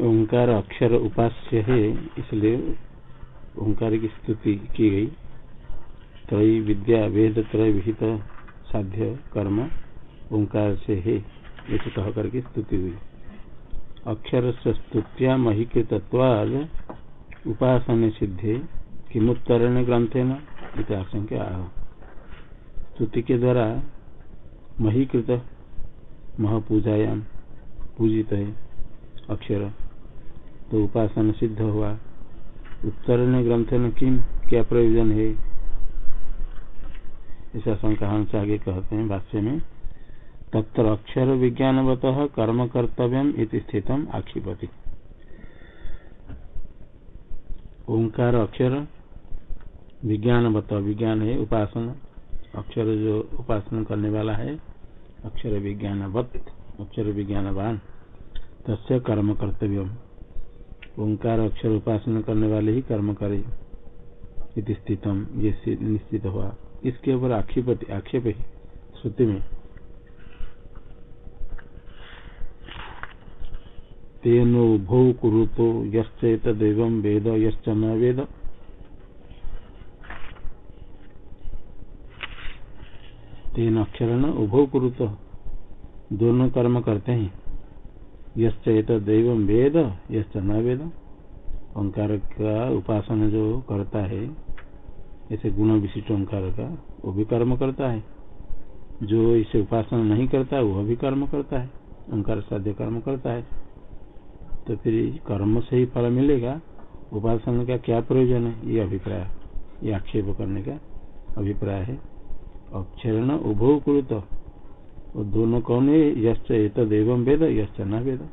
ओंकार अक्षर उपास्य है, इसलिए ओंकार की स्तुति की गई। त्रय विद्या, वेद, त्रय विहित, साध्य, कर्म, ओंकार से है इसे कह करके स्तुति हुई। अक्षर से स्तुत्या महिकृतवाद उपासन सिद्धे, किमुत्तरण ग्रंथेन आशंका स्तुति के द्वारा महीकृत, महापूजायाम, पूजित है अक्षर। तो उपासना सिद्ध हुआ। उत्तरण ग्रंथ न किम? क्या प्रयोजन है? ऐसा शंका हंस आगे कहते हैं भाष्य में। तत्र अक्षर विज्ञानवत कर्म कर्तव्य स्थित आक्षिपति। ओंकार अक्षर विज्ञानवत विज्ञान है, उपासना। अक्षर जो उपासना करने वाला है, अक्षर विज्ञानवत, अक्षर विज्ञानवान। तस्य कर्म कर्तव्य ओंकार अक्षर उपासना करने वाले ही कर्म करे। स्थितम, ये निश्चित हुआ। इसके ऊपर आक्षेप आक्षेप है श्रुति में। तेनो भो कुरुतो यश्चेत वेद, यश्च न वेद। तीन अक्षर न उभो कुरुत, दोनों कर्म करते हैं। यश्चेत दैव वेद, यश्च न वेद। ओंकार का उपासना जो करता है, ऐसे गुण विशिष्ट ओंकार का वो भी कर्म करता है। जो इसे उपासना नहीं करता, वह भी कर्म करता है। ओंकार साध्य कर्म करता है। तो फिर कर्म से ही फल मिलेगा। उपासना का क्या प्रयोजन है? ये अभिप्राय। ये आक्षेप करने का अभिप्राय है। अक्षर न उभो कुरुत। दोनों कौन है? यश्च एतद एवं वेद, यश्च न वेद।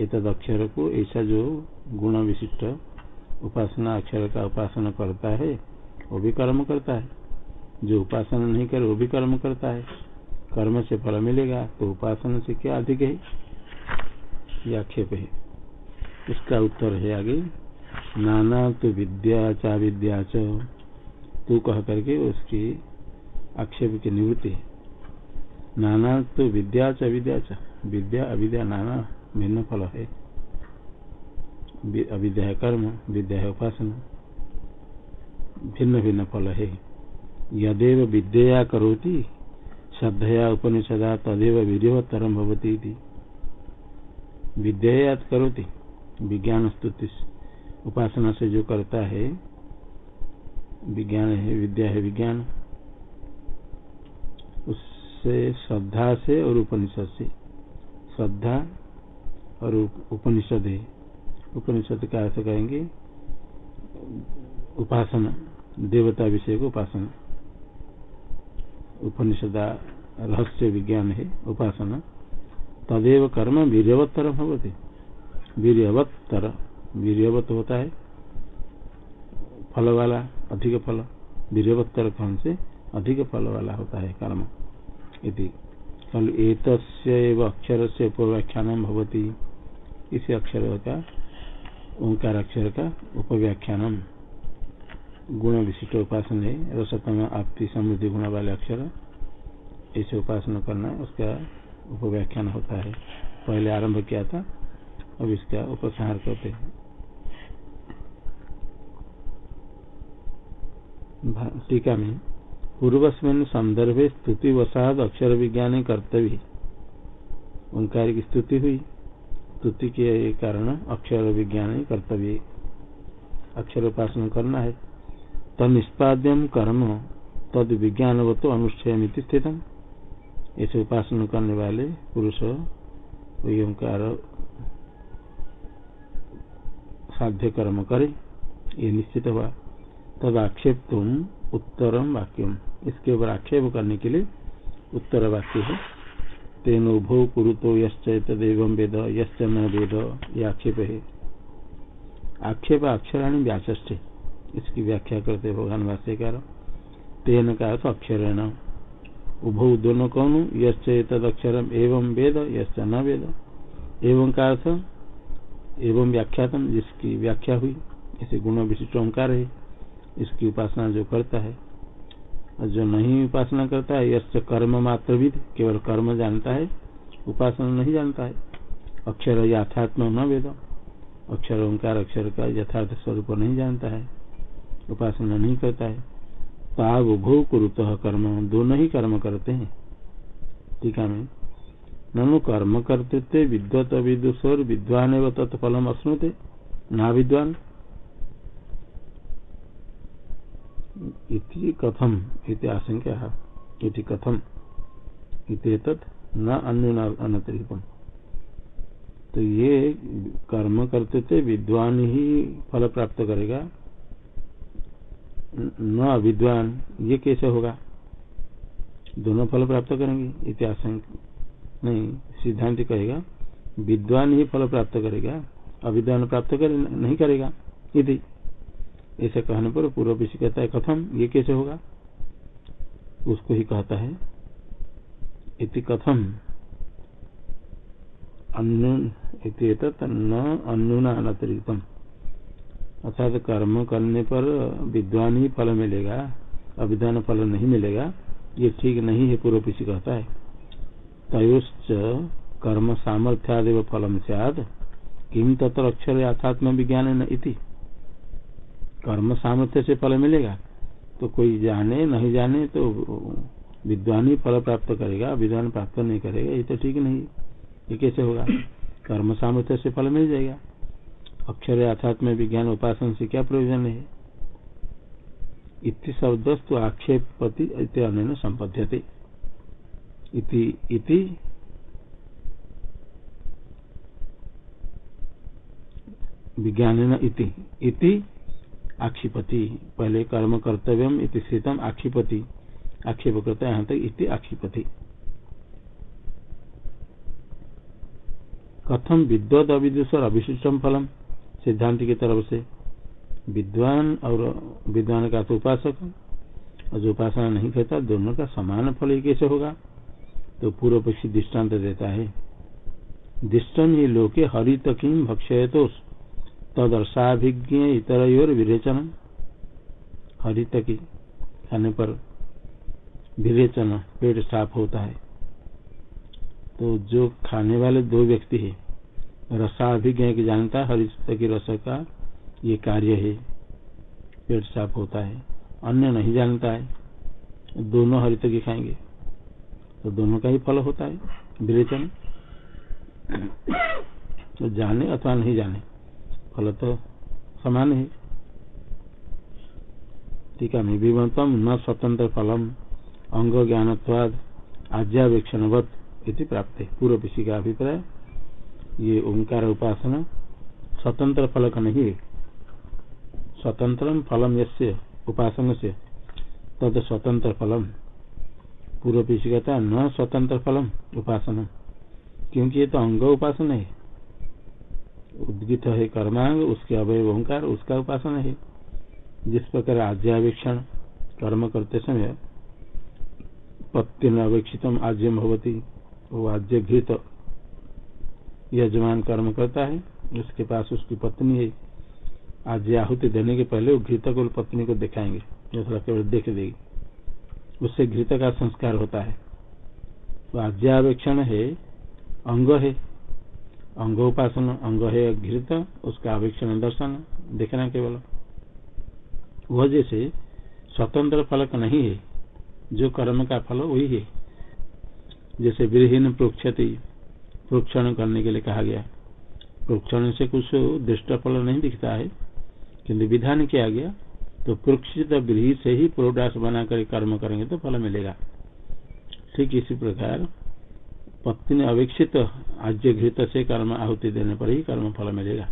एतद अक्षर को ऐसा जो गुण विशिष्ट उपासना अक्षर का उपासना करता है, वो भी कर्म करता है। जो उपासना नहीं करे, वो भी कर्म करता है। कर्म से फल मिलेगा तो उपासना से क्या अधिक है? ये आक्षेप है। इसका उत्तर है आगे। नाना तो विद्या चा विद्या च। कह करके उसकी आक्षेप की निवृत्ति नाना तो विद्या च विद्या च। विद्या, अविद्या, नाना, भिन्न फल है। अविद्या कर्म, विद्या है उपासना। भिन्न भिन्न फल है। यदेव विद्या करोति, श्रद्धया उपनिषदा तदेव वीर्यवत्तरम भवती विद्या करोति विज्ञान स्तुति उपासना से जो करता है, विज्ञान है, विद्या है विज्ञान। उससे श्रद्धा से और उपनिषद से। श्रद्धा और उपनिषद है। उपनिषद का अर्थ कहेंगे, उपासना, देवता विषय को उपासना। उपनिषद रहस्य विज्ञान है, उपासना। तदेव कर्म वीरवत्तर भवती। वीरवत्तर वीरवत होता है। फल वाला अधिक फल वीरवत्तर फल से? अधिक फल वाला होता है कर्म। इति। अक्षर से उपव्याख्यान भवती। इसी अक्षर का ओंकार अक्षर का उपव्याख्यान। गुण विशिष्ट उपासना है रसतम आपती समृद्धि गुण वाले अक्षर। ऐसे उपासना करना, उसका उपव्याख्यान होता है। पहले आरंभ किया था, अब इसका उपसंहार करते हैं। टीका में पूर्वस्मिन संदर्भे स्तुति वसाद अक्षर विज्ञान कर्तव्य। ओंकार की स्तुति हुई। स्तुति के कारण अक्षर विज्ञान कर्तव्य। अक्षर उपासना करना है। तनिष्पाद्यम कर्म तद विज्ञान व तो अनुष्ठय स्थित ऐसे उपासना करने वाले पुरुष ओंकार साध्य कर्म करे। ये निश्चित हुआ। तद आक्षेप तुम उत्तरम वाक्यम। इसके ऊपर आक्षेप करने के लिए उत्तर वाक्य है। तेन उभो कुरुतो यश्चैतव वेद, यश्च न वेद, ये आक्षेप है। आक्षेप अक्षराणी व्याचे इसकी व्याख्या करते भगवान भाष्यकार तेन का अर्थ अक्षर उभो दोनों कौन यद अक्षर एवं वेद, यश्च न वेद। एवं का अर्थ? एवं व्याख्यातम, जिसकी व्याख्या हुई, इसे गुण विशिष्ट ओंकार है। इसकी उपासना जो करता है, और जो नहीं उपासना करता है, यश कर्म मात्र भी केवल कर्म जानता है, उपासना नहीं जानता है। अक्षर याथात्म न वेद। अक्षर ओंकार, अक्षर का यथार्थ स्वरूप नहीं जानता है, उपासना नहीं करता है। ताव उभो कुरुत कर्म दोनों ही कर्म करते हैं। टीका में ननु कर्म करते विद्वत विदुषोर विद्वान एवं तत्फलम अश्नुते। ना विद्वान। इति कथम इति आशंका इति कथम न अन्य अनतिरिक्तम। तो ये कर्म करते थे, विद्वान ही फल प्राप्त करेगा। न विद्वान, ये कैसे होगा? दोनों फल प्राप्त करेंगे इतिहास नहीं, सिद्धांत कहेगा, विद्वान ही फल प्राप्त करेगा, अविद्वान प्राप्त कर, नहीं करेगा यदि ऐसे कहने पर पूर्व विषय कहता है, कथम? ये कैसे होगा? उसको ही कहता है, इति कथम? न अन्यून अतिरिक्तम अर्थात कर्म करने पर विद्वान ही फल मिलेगा अभिधान फल नहीं मिलेगा, ये ठीक नहीं है, पूर्व पीछे कहता है। तयोश्च कर्म सामर्थ्यादेव फलम सद किम तत्र अक्षर अर्थात्म विज्ञान इति। कर्म सामर्थ्य से फल मिलेगा तो कोई जाने, नहीं जाने तो विद्वान ही फल प्राप्त करेगा, विद्वान प्राप्त नहीं करेगा, ये तो ठीक नहीं। ये कैसे होगा? कर्म सामर्थ्य से फल मिल जाएगा। अक्षर अर्थात में विज्ञान उपासन से क्या प्रयोजन है? इति शब्दस्तु आक्षेपति अन्य संपद्यते। विज्ञान इति इति आक्षिपति, पहले कर्म कर्तव्यम स्थितम आक्षिपति आक्षेप करता है यहाँ तक इति आक्षिपति। कथम विद्वत अविदुष और अविशिष्टम फलम? सिद्धांत की तरफ़ से, विद्वान और विद्वान का तो उपासक, और जो उपासना नहीं करता, दोनों का समान फल कैसे होगा? तो पूर्व पक्षी दृष्टांत देता है दृष्टन ये लोके हरित किम तो तदर्शाभिज्ञ इतर विरेचन हरित की खाने पर विरेचन पेट साफ़ होता है। तो जो खाने वाले दो व्यक्ति है, रसाभिज्ञ की जानता है हरित की रस का ये कार्य है, पेट साफ़ होता है। अन्य नहीं जानता है, दोनों हरित की खाएँगे तो दोनों का ही फल होता है, विरेचन। तो जाने अथवा नहीं जाने फल तो समान है। ठीक है विमतम न स्वतंत्र फलम, अंग ज्ञानवाद आज्ञावेक्षणवत प्राप्त। है पूर्व पिछी का अभिप्राय, ये ओंकार उपासना स्वतंत्र फल का नहीं है स्वतंत्र फलम यसे उपासन से तद स्वतंत्र फलम। पूर्व पीछे कहता न स्वतंत्र फलम उपासना, क्योंकि ये तो अंग उपासना है। उद्गित है कर्मांग, उसके अवय ओंकार उसका उपासना है। जिस प्रकार आज्ञावेक्षण कर्म करते समय पत्ति अवेक्षितम आज्यम भवती, वो आज्य घृत यजमान कर्म करता है, उसके पास उसकी पत्नी है। आज आहुति देने के पहले वो घृत को पत्नी को दिखाएँगे केवल देख देगी। उससे घृत का संस्कार होता है। तो आज्ञावेक्षण है, अंग है अंग उपासन अंग है घृत, उसका आवेक्षण दर्शन, देखना केवल। वह जैसे स्वतंत्र फलक नहीं है, जो कर्म का फल वही है, जैसे विरहीन प्रोक्षति, प्रोक्षण करने के लिए कहा गया। प्रोक्षण से कुछ दृष्ट फल नहीं दिखता है, किंतु विधान किया गया तो प्रोक्षित विधि से ही प्रोडास बनाकर कर्म करेंगे तो फल मिलेगा। ठीक इसी प्रकार पत्नी अवेक्षित आज्य घृत से कर्म आहुति देने पर ही कर्म फल मिलेगा।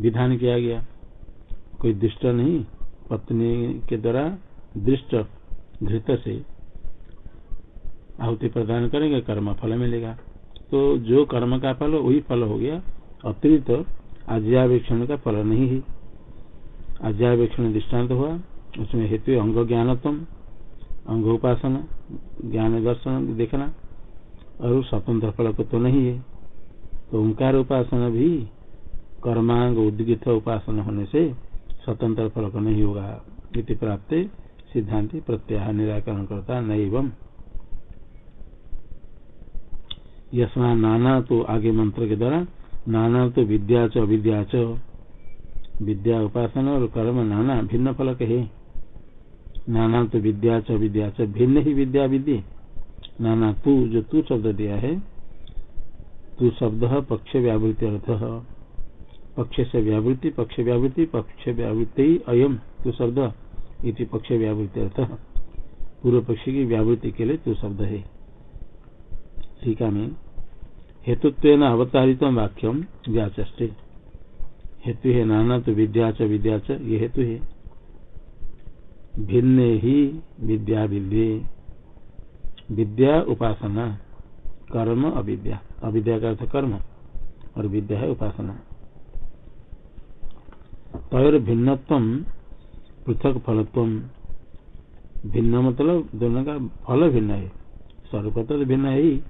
विधान किया गया। कोई दृष्ट नहीं, पत्नी के द्वारा दृष्ट घृत से आहुति प्रदान करेंगे, कर्म फल मिलेगा। तो जो कर्म का फल, वही फल हो गया। अतिरिक्त तो आज्ञावेक्षण का फल नहीं है। आज्ञावेक्षण दृष्टांत हुआ। उसमें हेतु अंग ज्ञानत्म अंग उपासना, ज्ञान दर्शन देखना। और स्वतंत्र फल को तो नहीं है। तो ओंकार उपासना भी कर्मांग उद्गित उपासना होने से स्वतंत्र फल को नहीं होगा इति प्राप्त सिद्धांति प्रत्याह निराकरण करता नैवम। यशना नाना तो आगे मंत्र के द्वारा नाना तो विद्या च अविद्या च। विद्या उपासना और कर्म नाना भिन्न फलक है। नाना तो विद्या च विद्या च भिन्न ही विद्या विद्य नाना, तू जो तू शब्द दिया है, तू शब्द पक्ष व्यावृत्ति अर्थ पक्ष से व्यावृत्ति, पक्ष व्यावृत्ति पक्ष व्यावृत्ति अयम, तू शब्द इति पक्ष व्यावृत्ति अर्थ पूर्व पक्ष की व्यावृत्ति के लिए तू शब्द है। टीका में हेतुत्व अवतारित वाक्यम व्याचे हेतु है नाना तो विद्या च विद्या च, ये हेतु है। भिन्न ही विद्या विद्ये। विद्या उपासना, कर्म अविद्या। अविद्या का अर्थ कर्म, और विद्या है उपासना। तयर भिन्नत्व पृथक फलत्व। भिन्न मतलब दोनों का फल भिन्न है। स्वरूप तो भिन्न है ही।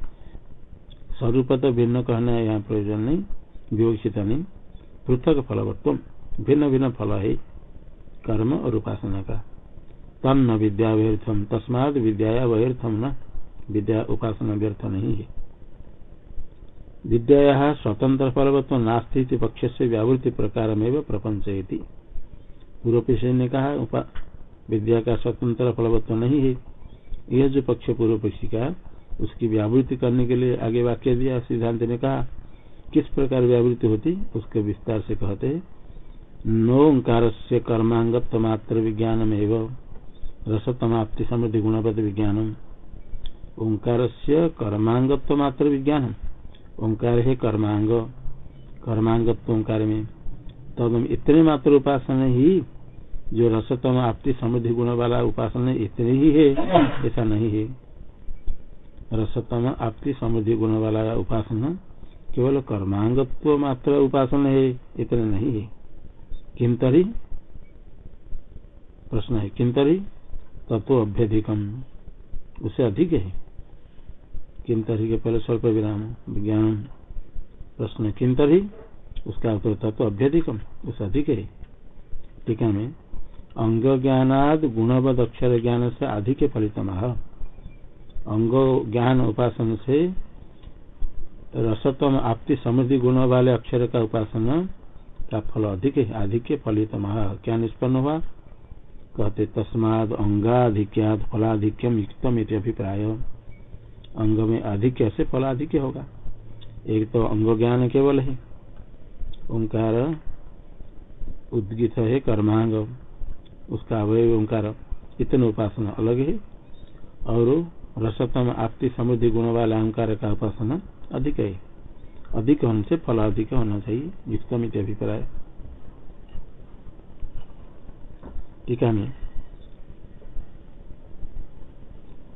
स्वरूप भिन्न कहना है, यहाँ प्रयोजन नहीं, विवक्षित नहीं। पृथक फलवत्व, भिन्न भिन्न फल है। कर्म और उपासना का। तम न विद्या व्यर्थम तस्माद विद्या व्यर्थम न। विद्या उपासना व्यर्थ नहीं है। विद्या स्वतंत्र फलवत्व नास्ती पक्ष से व्यावृत्ति प्रकार में प्रपंच पूर्व ने कहा विद्या का स्वतंत्र फलवत्व नहीं है। यह जो पक्ष पूर्व पक्षी का उसकी व्यावृत्ति करने के लिए आगे वाक्य दिया, सिद्धांत ने कहा, किस प्रकार व्यावृत्ति होती? उसके विस्तार से कहते नो ओंकार से कर्मांगत्व मात्र विज्ञानम एवं रसतमाप्ति समृद्धि गुणवत्त विज्ञानम। ओंकार से कर्मांगत्व मात्र विज्ञान। ओंकार है कर्मांग, कर्मांगत्व ओंकार में। तब तो इतने मात्र उपासना ही, जो रसतम आपती समृद्धि गुण वाला उपासना इतनी ही है, ऐसा नहीं है। रसतम आपती समृद्धि गुण वाला उपासना केवल कर्मांगत्व मात्र उपासना है, इतने नहीं है। किम तरी? प्रश्न है किम तरी? तत्व अभ्यधिकम। उससे अधिक है। किम तरी के पहले स्वल्प विराम, विज्ञान, प्रश्न किम तरी उसका उत्तर तत्व अभ्यधिकम उससे अधिक है। टीका में अंग ज्ञानाद गुणवद अक्षर ज्ञान से अधिक फलित अंग ज्ञान उपासन से रसतम आपती समृद्धि गुण वाले अक्षर का उपासना का फल अधिक है, अधिक फलित क्या निष्पन्न हुआ? कहते, तस्माद अंगाधिक्याद फलाधिक्यम युक्तम अभिप्राय। अंग में अधिक से फलाधिक्य होगा। एक तो अंग ज्ञान केवल है। ओंकार उद्गित है कर्मांग। उसका अवय ओंकार इतने उपासना अलग है। और रसतम आपती समृद्धि गुण वाला अहंकार का उपासना अधिक है। अधिक होने से फल अधिक होना चाहिए युक्तम अभिप्राय। टीका में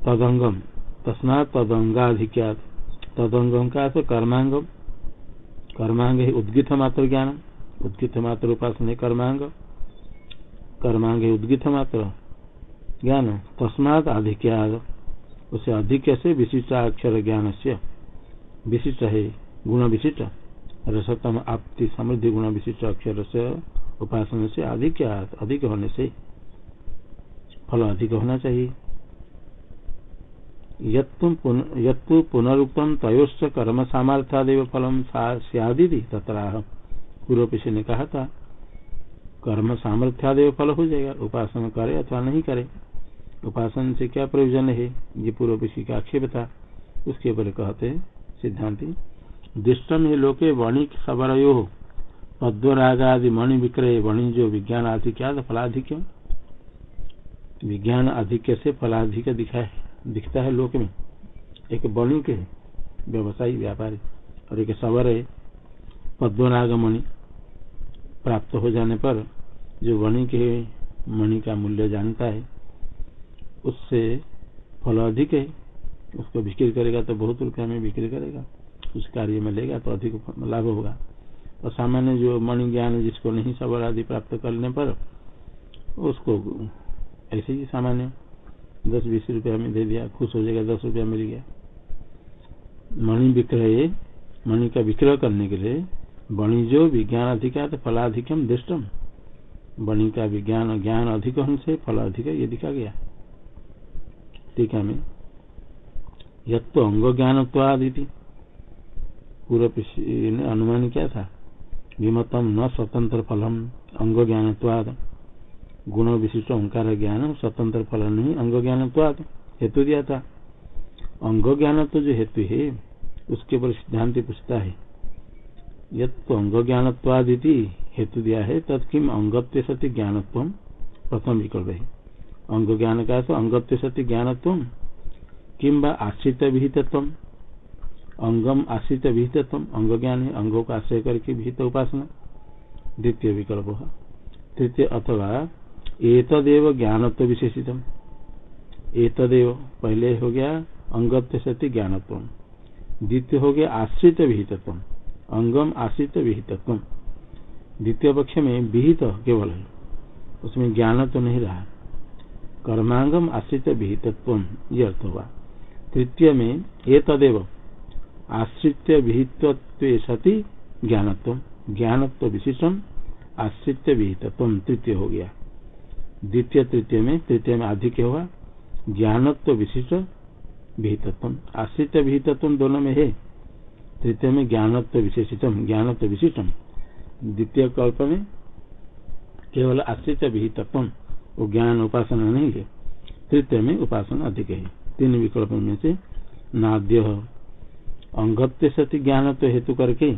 तदंगम। तस्ना तदंगाधिक्यात तदंगम का तो कर्मांगम कर्मांग है उद्गित मात्र ज्ञान उद्गित मात्र उपासना कर्मांग कर्मांग उद्गित मात्र ज्ञान तस्मात आधिक्या उसे अधिक से विशिष्ट अक्षर ज्ञान से विशिष्ट है गुण विशिष्ट रसतम आपति समृद्धि गुण विशिष्ट अक्षर से उपासना से अधिक अधिक होने से फल अधिक होना चाहिए। यत्तु पुनरुक्तम तयोश्च कर्म सामर्थ्यादेव फलम सियादी तथा पूर्व पिछले ने कहा था कर्म सामर्थ्यादेव फल हो जाएगा, उपासना करे अथवा नहीं करे। उपासन से क्या प्रयोजन है? ये पूर्व पिछली का आक्षेप था। उसके ऊपर कहते हैं, सिद्धांति दृष्टम ही लोके वणिक सबरयो पद्वरागादि मणि विक्रय वणि जो विज्ञान आदि क्या फलाधिक्य। विज्ञान अधिक से फलाधिक दिखा है दिखता है लोक में। एक वणिक है व्यवसायी व्यापारी और एक सवर है पद्मनाग मणि प्राप्त हो जाने पर जो वणि के मणि का मूल्य जानता है, उससे फल अधिक है, उसको बिक्री करेगा तो बहुत रुपया में बिक्री करेगा, उस कार्य में लेगा तो अधिक लाभ होगा। और सामान्य जो मणि ज्ञान जिसको नहीं सबर आदि प्राप्त करने पर, उसको ऐसे ही सामान्य दस बीस रुपया में दे दिया, खुश हो जाएगा, दस रुपया मिल गया। मणि विक्रय, मणि का विक्रय करने के लिए वणिजो विज्ञान अधिकार फलाधिकम दृष्टम वणि का विज्ञान, ज्ञान अधिक होने से फल अधिक ये दिखा गया। टीका में। यत्तो अंग ज्ञान पूर्व ने अनुमान क्या था, विमतम न स्वतंत्र फलम अंग ज्ञान गुण विशिष्ट ओंकार ज्ञान स्वतंत्र फल नहीं, अंग ज्ञान तो हेतु दिया था। अंग ज्ञान तो जो हेतु है, उसके ऊपर सिद्धांत पूछता है। यद अंग ज्ञानत्वादिति हेतु दिया है, तत्किम अंगत्व सती ज्ञानत्व, प्रथम विकल्प है। अंग ज्ञान का तो अंगत्व सती ज्ञानत्व, किम व आश्रित विहितत्व। अंगम आश्रित विहितत्व, अंग ज्ञान है, अंगों का आश्रय करके विहित उपासना। द्वितीय विकल्प तृतीय अथवा एतदेव ज्ञानत्व विशेषितम। एतदेव पहले हो गया अंगत्व सती ज्ञानत्व द्वितीय हो गया आश्रित विहितत्व अंगम आश्रित विहितत्व द्वितीय पक्ष में विहित केवल है। उसमें ज्ञान तो नहीं रहा। कर्मांगम आश्रित विहितत्व ये अर्थ हुआ। तृतीय में ये तदेव आश्रित विहित्व सती ज्ञानत्व ज्ञानत्व विशेषम, आश्रित विहितत्व तृतीय हो गया। द्वितीय, तृतीय में तृतीय में अधिक हुआ? ज्ञानत्व विशिष्ट विहितत्व आश्रित विहितत्व दोनों में है। तृतीय में ज्ञानत्व विशेषितम ज्ञानत्व विशिष्टम। द्वितीय कल्प में केवल आश्रित विहितत्व वो ज्ञान उपासना नहीं है। तृतीय में उपासना अधिक है। तीन विकल्प में से नाद्य। अंगत्य सती ज्ञानत्व हेतु करके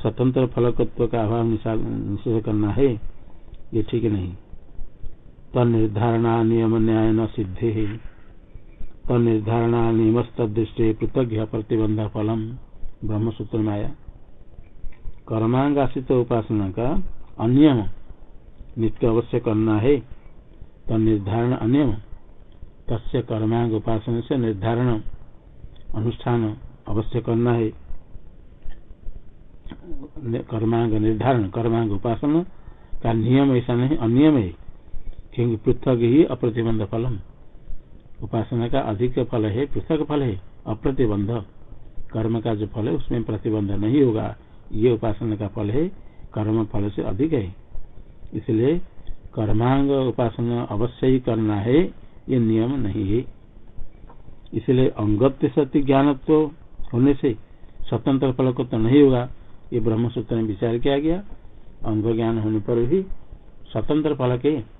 स्वतंत्र फलकत्व का अभाव निषेध करना है। ये ठीक नहीं। तनिर्धारणा नियम न्याय न सिद्धे तनिर्धारणा नियमस्त दृष्टि पृथक प्रतिबंध फलम ब्रह्मसूत्र में आया कर्मांगाशित उपासना का अनियम। नित्य अवश्य करना है तो निर्धारण अनियम। तस्य कर्मांग उपासना से निर्धारण अनुष्ठान अवश्य करना है कर्मांग निर्धारण कर्मांग उपासना का नियम ऐसा नहीं, अनियम है। क्योंकि पृथक ही अप्रतिबंध फलम। उपासना का अधिक फल है, पृथक फल है, अप्रतिबंध। कर्म का जो फल है, उसमें प्रतिबंध नहीं होगा। ये उपासना का फल है, कर्म फल से अधिक है। इसलिए कर्मांग उपासना अवश्य ही करना है, ये नियम नहीं है। इसलिए अंगत्य सत्य ज्ञानत्व होने से स्वतंत्र फल को तो नहीं होगा। ये ब्रह्म सूत्र में विचार किया गया। अंग ज्ञान होने पर भी स्वतंत्र फल के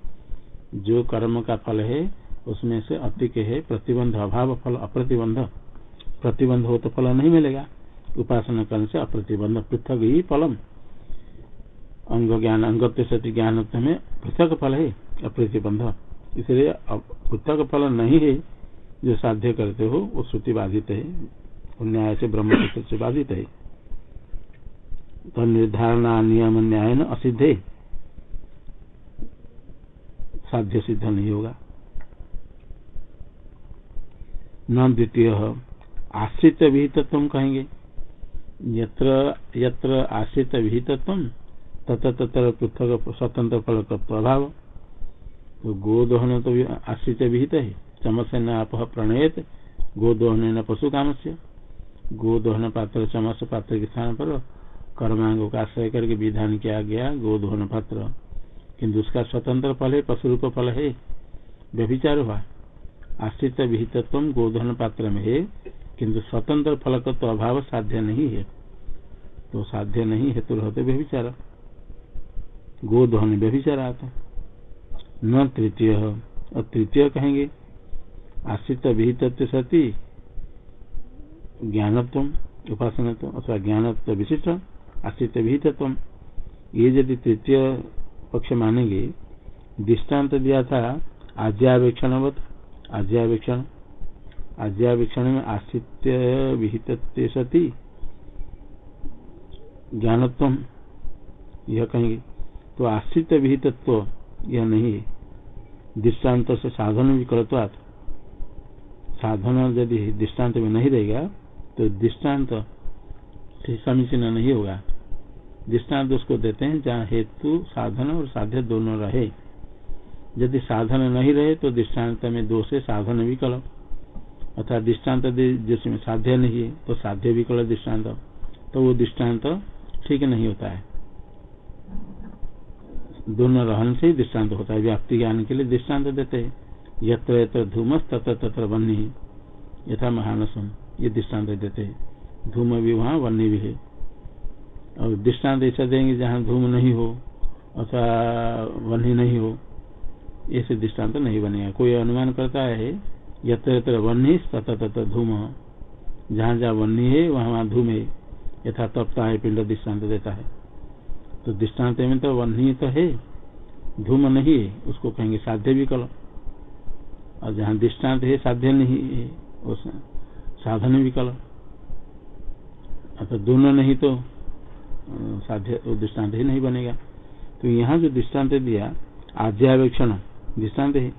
जो कर्म का फल है, उसमें से अतिक है, प्रतिबंध, अभाव फल, अप्रतिबंध। प्रतिबंध हो तो फल नहीं मिलेगा। उपासना करने से अप्रतिबंध, पृथक ही फलम। अंग ज्ञान सती ज्ञान में पृथक फल है, अप्रतिबंध। इसलिए पृथक फल नहीं है, जो साध्य करते हो, वो श्रुति बाधित है न्याय से, ब्रह्म से बाधित है। तो निर्धारणा नियम न्याय न असिध है साध्य सिद्ध नहीं होगा। न द्वितीय आश्रित विहितत्व कहेंगे। यत्र यत्र आश्रित विहितत्व तथा तत्र पृथक स्वतंत्र फल तत्व अभाव। तो गोदोहन तो आश्रित विहित है। चमस न आप प्रणयत गोदोहन न पशु काम से गोदोहन पात्र चमस पात्र के स्थान पर कर्मांगों का आश्रय करके विधान किया गया गोदोहन पात्र। किन्तु उसका स्वतंत्र फल है पशु रूप फल है। व्यभिचार हुआ। आश्रित विहितत्व गोधन पात्र में है, किंतु स्वतंत्र फल का तो अभाव साध्य नहीं है। तो साध्य नहीं है तो रहते व्यभिचार। गोधन व्यभिचार आता न तृतीय और तृतीय कहेंगे। आश्रित विहित सती, ज्ञानत्व उपासना अथवा ज्ञानत्व विशिष्ट, आश्रित विहितत्व। ये यदि तृतीय पक्ष मानेंगे। दृष्टांत दिया था आज्ञावेक्षण आज्ञावेक्षण। आज्ञावेक्षण में आश्रित विहित सती। ज्ञानत्व, यह कहेंगे। तो आश्रित विहितत्व, यह नहीं है। दृष्टांत से साधन विकल्पात साधन यदि दृष्टांत में नहीं रहेगा तो दृष्टांत समीचीन नहीं होगा। दृष्टांत उसको देते हैं, जहाँ हेतु, साधन और साध्य दोनों रहे। यदि साधन नहीं रहे तो दृष्टांत में दो से साधन विकल्प अर्थात दृष्टांत जिसमें साध्य नहीं है तो साध्य विकल्प दृष्टांत तो वो दृष्टांत ठीक नहीं होता है। दोनों रहन से ही दृष्टांत होता है। व्याप्ति ज्ञान के लिए दृष्टांत देते हैं। यत्र यत्र धूमस, तत्र तत्र बन्नी यथा महानसम ये दृष्टांत देते हैं। धूम भी वहाँ वन्य भी है। और दृष्टांत ऐसा देंगे जहाँ धूम नहीं हो, अथवा वन्य नहीं हो, ऐसे दृष्टांत तो नहीं बनेगा। कोई अनुमान करता है, यत्र यत्र वन्य तथा तथा धूम। जहाँ जहाँ वन्य है, वहाँ वहाँ धूम है। यथा तपता है पिंड दृष्टांत देता है। तो दृष्टांत में तो वन्य तो है, धूम नहीं है, उसको कहेंगे साध्य भी कल और जहाँ दृष्टांत है, साध्य नहीं है, उस साधन भी कल अतः दोनों नहीं तो साध्य दृष्टांत ही नहीं बनेगा। तो यहाँ जो दृष्टांत दिया, आध्यावेक्षण दृष्टांत है।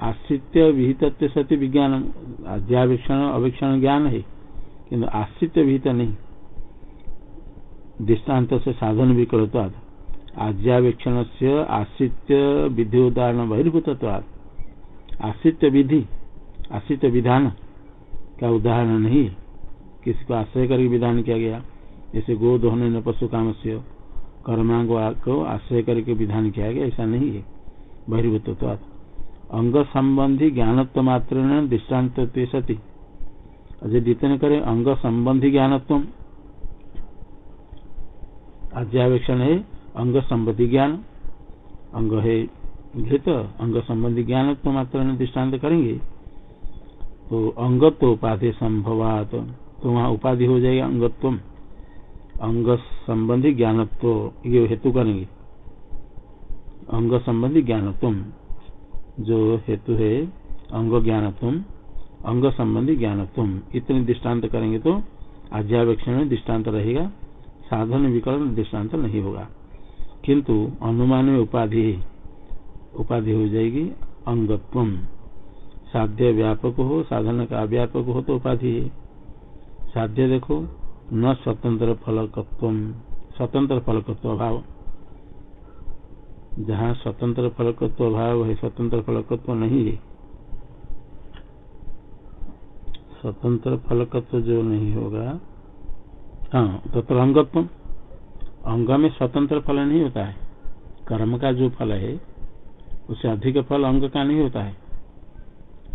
आश्रित्य विहित सत्य विज्ञान अध्यावेक्षण अवेक्षण ज्ञान है। किन्तु आश्रित्य विहित नहीं। दृष्टांत से साधन करता आज्यावेक्षण से आश्रित्य विधि उदाहरण बहिर्भूत आश्रित्य विधि आश्रित विधान का उदाहरण नहीं। है किसी को आश्रय करके विधान किया गया? जैसे गो दोहन पशु काम से कर्मांग को आश्रय करके विधान किया गया, ऐसा नहीं है। बहिर्भूत तो अंग संबंधी ज्ञानत्व मात्र दृष्टांत सती अजय इतने करें, अंग संबंधी ज्ञानत्व अध्यावेक्षण है, अंग संबंधी ज्ञान। अंग है घृत, अंग संबंधी ज्ञानत्व मात्र दृष्टांत करेंगे। तो अंगत्व उपाधि संभवात। तो वहाँ उपाधि हो जाएगा अंगत्व अंग संबंधी ज्ञानत्व, ये हेतु करेंगे अंग संबंधी ज्ञानत्व, जो हेतु है अंग ज्ञानत्व अंग संबंधी ज्ञानत्व। इतने दृष्टांत करेंगे तो आध्यावेक्षण में दृष्टांत रहेगा, साधन विकल्प दृष्टांत नहीं होगा। किंतु अनुमान में उपाधि उपाधि हो जाएगी अंगत्व। साध्य व्यापक हो, साधन का व्यापक हो तो उपाधि है। साध्य देखो न स्वतंत्र फलकत्व स्वतंत्र फलकत्व अभाव जहाँ स्वतंत्र फलकत्व अभाव है, स्वतंत्र फलकत्व नहीं है। स्वतंत्र फलकत्व जो नहीं होगा हाँ तत्र अंगत्व। अंग में स्वतंत्र फल नहीं होता है। कर्म का जो फल है, उससे अधिक फल अंग का नहीं होता है।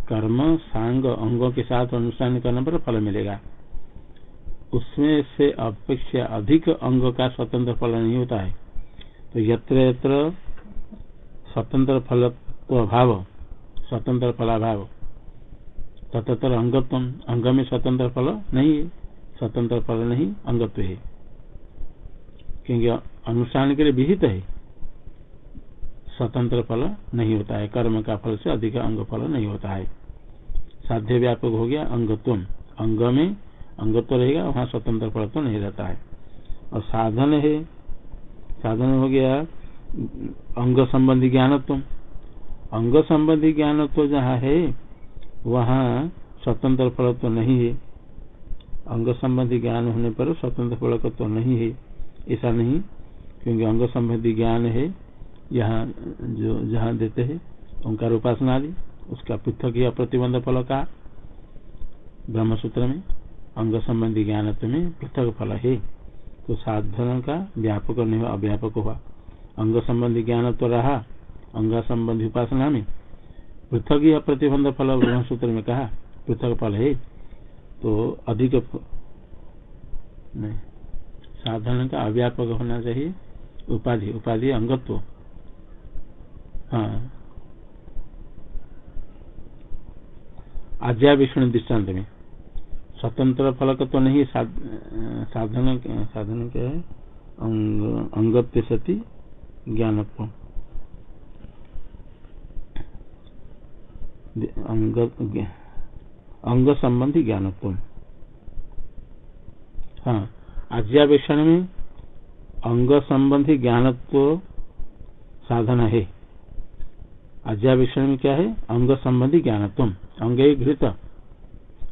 कर्म, सांग, अंगों के साथ अनुष्ठान करने पर फल मिलेगा। उसमें से अपेक्षा अधिक अंग का स्वतंत्र फल नहीं होता है। तो यत्र यत्र स्वतंत्र फल तो अभाव, स्वतंत्र फलाभाव। तत्र अंगत्व अंग में स्वतंत्र फल नहीं है, स्वतंत्र फल नहीं, अंगत्व है। क्योंकि अनुष्ठान के लिए विहित है। स्वतंत्र फल नहीं होता है, कर्म का फल से अधिक अंग फल नहीं होता है। साध्य व्यापक हो गया अंगत्व। अंग में अंगत्व रहेगा, वहाँ स्वतंत्र फल तो नहीं रहता है। और साधन है, साधन हो गया, अंग संबंधी ज्ञानत्व। अंग संबंधी ज्ञानत्व जहाँ है, वहाँ स्वतंत्र फल तो नहीं है। अंग संबंधी ज्ञान होने पर स्वतंत्र फल तो नहीं है। ऐसा नहीं, क्योंकि अंग संबंधी ज्ञान है, यहाँ जो, जहाँ देते हैं, ओंकार उपासना आदि, उसका पृथक या प्रतिबंध फल का ब्रह्म सूत्र में। अंग संबंधी ज्ञान में पृथक फल है। तो साधन का व्यापक नहीं हुआ अव्यापक हुआ। अंग संबंधी ज्ञान तो रहा। अंग संबंधी उपासना में पृथक या प्रतिबंध फल ब्रह्म सूत्र में कहा, पृथक फल है। तो अधिक नहीं, साधन का अव्यापक होना चाहिए। उपाधि उपाधि अंगत्व। हाँ। आज्ञावेक्षण दृष्टांत में। स्वतंत्र फलक तो नहीं साधन साधन क्या है? अंग, अंगत्य सती, ज्ञानत्व। अंग अंग संबंधी ज्ञानत्व। हाँ आज्ञावेक्षण में अंग संबंधी ज्ञानत्व साधन है। अध्यावेक्षण में क्या है? अंग संबंधी ज्ञानत्व। अंग घृत।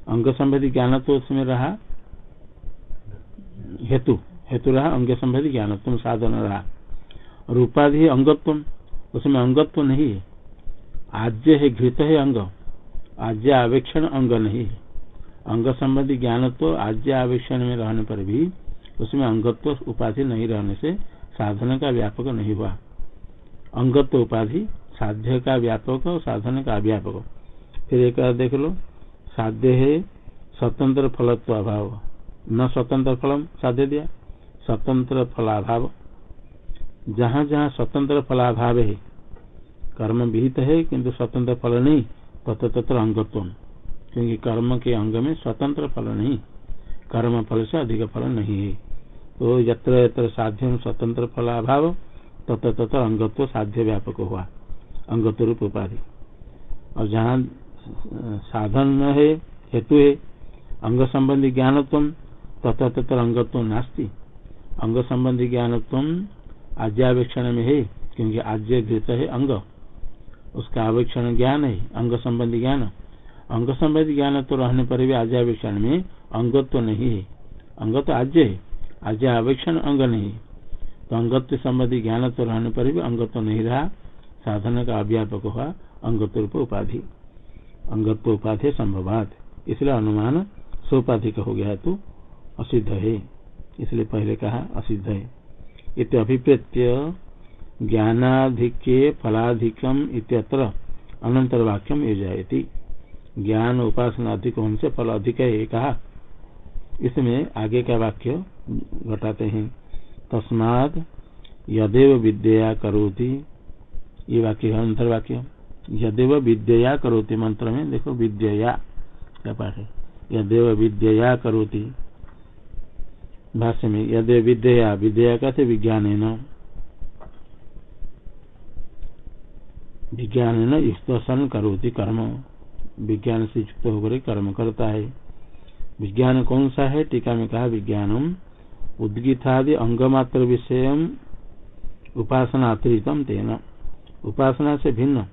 अंग संबंधी ज्ञानत्व उसमें रहा। हेतु हेतु रहा अंग संबंधी ज्ञानत्व साधन रहा। और उपाधि अंगत्व उसमें अंगत्व नहीं है। आज्य है घृत है अंग आज्य आवेक्षण अंग नहीं है। अंग संबंधी ज्ञानत्व आज्य आवेक्षण में रहने पर भी उसमें अंगत्व, उपाधि नहीं रहने से साधन का व्यापक नहीं हुआ। अंगत्व उपाधि, साध्य का व्यापक और साधन का व्यापक फिर एक देख लो। साध्य है स्वतंत्र फलत्व अभाव। न स्वतंत्र फलम, साध्य दिया? स्वतंत्र फलाभाव। जहाँ जहाँ स्वतंत्र फलाभाव है, कर्म विहित है, किंतु स्वतंत्र फल नहीं, तत्र तत्र अंगत्व क्योंकि कर्म के अंग में स्वतंत्र फल नहीं, कर्म फल से अधिक फल नहीं है। तो यत्र यत्र साध्य स्वतंत्र फलाभाव, तत्र तत्र अंगत्व साध्य व्यापक हुआ। अंगत्व रूप उपाधि। और जहाँ साधन है, हेतु है। अंग संबंधी ज्ञानत्व तथा तथा अंगत्व नास्ती। अंग संबंधी ज्ञान ज्ञानत्व आज्ञावेक्षण में है, क्योंकि आज्य घृत है अंग। उसका आवेक्षण ज्ञान है, अंग संबंधी ज्ञान। अंग संबंधी ज्ञान तो रहने पर भी आज्ञावेक्षण में अंगत्व तो नहीं है। अंग तो आज्य है। आज्य आवेक्षण अंग नहीं तो अंगत्व संबंधी ज्ञान तो रहने पर भी अंगत्व नहीं रहा। साधन का अव्यापक हुआ, अंगत्व रूप उपाधि। अंगत्व उपाधि संभवात। इसलिए अनुमान सोपाधिक हो गया तो असिद्ध है। इसलिए पहले कहा असिद्ध है। इत अभिप्रेत्य ज्ञानाधिक्य फलाधिकम इत्यत्र अनंतर वाक्यम योजायती ज्ञान उपासना अधिक होने से फल अधिक है कहा। इसमें आगे का वाक्य घटाते हैं। तस्माद यदेव विद्या करोति। ये वाक्य है अंतर वाक्य यदेव विद्या करोति मंत्र में, देखो विद्या क्या पाठ है? यदेव विद्या करोति, भाष्य में, यदे विद्या विद्या का विज्ञान है न विज्ञान न युक्त सन करोति कर्म। विज्ञान से युक्त होकर कर्म करता है। विज्ञान कौन सा है? टीका में कहा, विज्ञानम उद्गीतादि अंगमात्र विषय उपासना अतिरितम तेना। उपासना से भिन्न।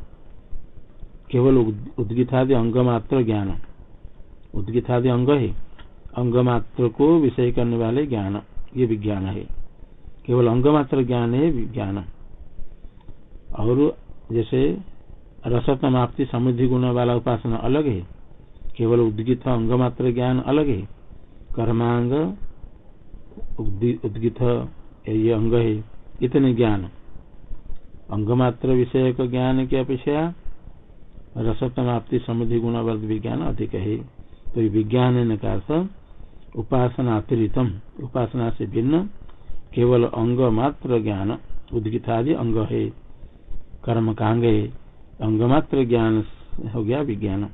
केवल उद्गीतादि अंग मात्र ज्ञान। उद्गीतादि अंग है अंग मात्र को विषय करने वाले ज्ञान, ये विज्ञान है। केवल अंग मात्र ज्ञान है, विज्ञान। और जैसे रसतमाप्ति समृद्धि गुण वाला उपासना अलग है, केवल उद्गित अंग मात्र ज्ञान अलग है। कर्मांग उद्गित ये अंग है, इतने ज्ञान। अंगमात्र विषय का ज्ञान की अपेक्षा रसतमाप्ति समृद्धि गुण विज्ञान अधिक है। तो विज्ञान का उपासना से भिन्न, केवल अंग मात्र ज्ञान उद्गितादि अंग है। कर्म कांग अंगमात्र ज्ञान हो गया विज्ञान।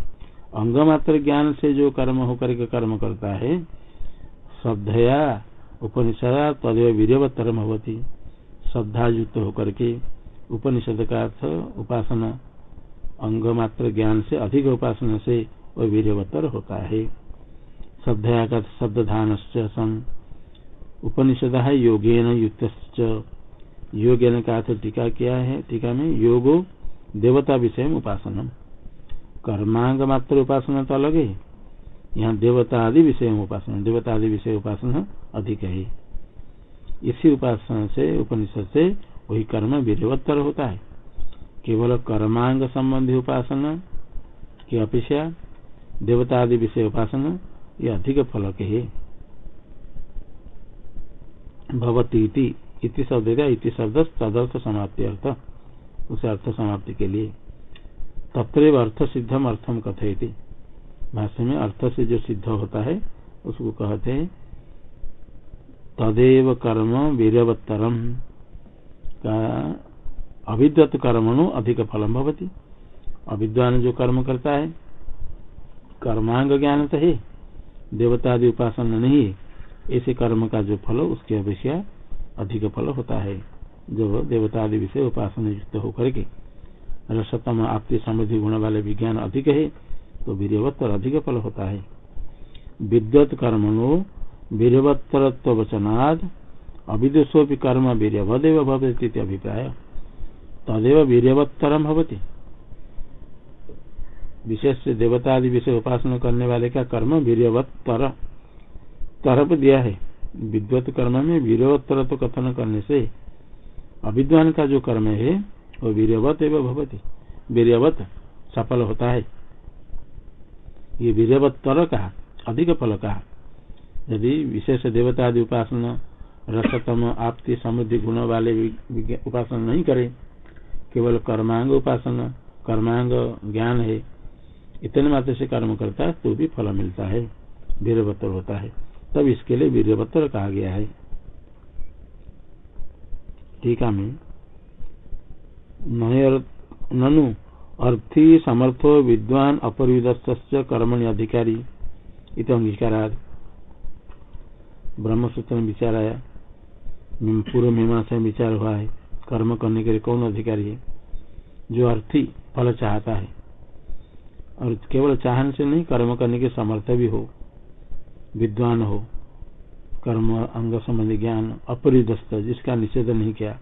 अंगमात्र ज्ञान से जो कर्म होकर के कर्म करता है, श्रद्धया उपनिषद तदेव वीरवत्तरम होती श्रद्धा युक्त होकर के उपनिषद का अर्थ उपासना। अंगमात्र ज्ञान से अधिक उपासना से वह वीरवत्तर होता है। श्रद्धया का शब्द धान उपनिषद है योगेन युक्त योग का अर्थ टीका किया है। टीका में योगो देवता विषय उपासना कर्मांग मात्र उपासना तो अलग है। यहाँ देवता आदि विषय उपासना। देवता आदि विषय उपासना अधिक है। इसी उपासना से, उपनिषद से वही कर्म वीरवत्तर होता है। केवल कर्मांग संबंधी उपासना की अपेक्षा देवता आदि विषय उपासना, ये अधिक फलक है भवती इति शब्द दिया इति शब्द तदर्थ समाप्ति अर्थ, उसे अर्थ समाप्ति के लिए। तत्र अर्थ सिद्धम अर्थम कथयति। भाष्य में अर्थ से जो सिद्ध होता है, उसको कहते हैं, तदेव कर्म वीरवत्तरम का अविद्वत कर्मणु अधिक फलम भवती। अविद्वान जो कर्म करता है कर्मांग ज्ञान तो है, देवतादि उपासना नहीं है, ऐसे कर्म का जो फल उसके अपेक्षा अधिक फल होता है, जो देवता आदि विषय उपासना युक्त होकर के। रसतम आपके समृद्धि गुण वाले विज्ञान अधिक है तो वीरवत्तर अधिक फल होता है। विद्वत कर्मणो वीरवत्तरत्व वचनाद अविदुषो कर्म वीरवदेव भवती अभिप्राय। तदेव वीरवत्तरम भवती। विशेष देवता आदि विषय उपासना करने वाले का कर्म वीरवत्तर तरफ़ दिया है। विद्वत कर्म में वीरवत्तर तो कथन करने से अविद्वान का जो कर्म है, वो वीरवत एवं भवती। वीरवत सफल होता है। ये वीरवत्तर का अधिक फल का यदि विशेष देवता आदि उपासना, रसतम, आपती, समृद्धि, गुण वाले उपासना नहीं करे केवल कर्मांग उपासना, कर्मांग ज्ञान है। इतने मात्र से कर्म करता है तो भी फल मिलता है वीरवत्तर होता है। तब इसके लिए वीरभद्र कहा गया है। ठीक है ननु, अर्थी, समर्थो, विद्वान अपरिविदस्त कर्मणि, अधिकारी। इत अंगीकारा ब्रह्मसूत्र में विचार आया। पूर्व मीमांसा में विचार हुआ है। कर्म करने के लिए कौन अधिकारी है? जो अर्थी फल चाहता है। और केवल चाहने से नहीं, कर्म करने के समर्थ भी हो, विद्वान हो, कर्म अंग संबंधी ज्ञान अपरिदस्त जिसका निषेध नहीं किया।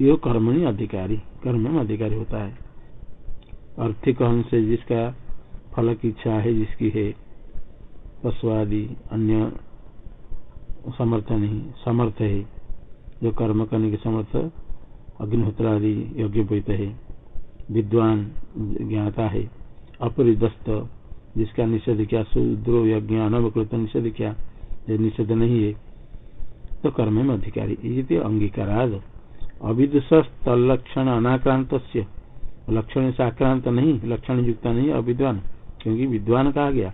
यो कर्मणि अधिकारी, कर्म में अधिकारी होता है। आर्थिक से जिसका फल की इच्छा है, जिसकी है, पशु आदि, अन्य समर्थ नहीं, समर्थ है। जो कर्म करने के समर्थ अग्निहोत्र आदि योग्य है। विद्वान ज्ञाता है। अपरिदस्त जिसका निषेध किया, शूद्रो यज्ञ अनवकृत निषेध किया निषेध नहीं है। तो कर्म में अधिकारी अंगीकाराद। अविदुष तलक्षण अनाक्रांत लक्षण से आक्रांत नहीं, लक्षण युक्त नहीं, अविद्वान, क्योंकि विद्वान कहा गया।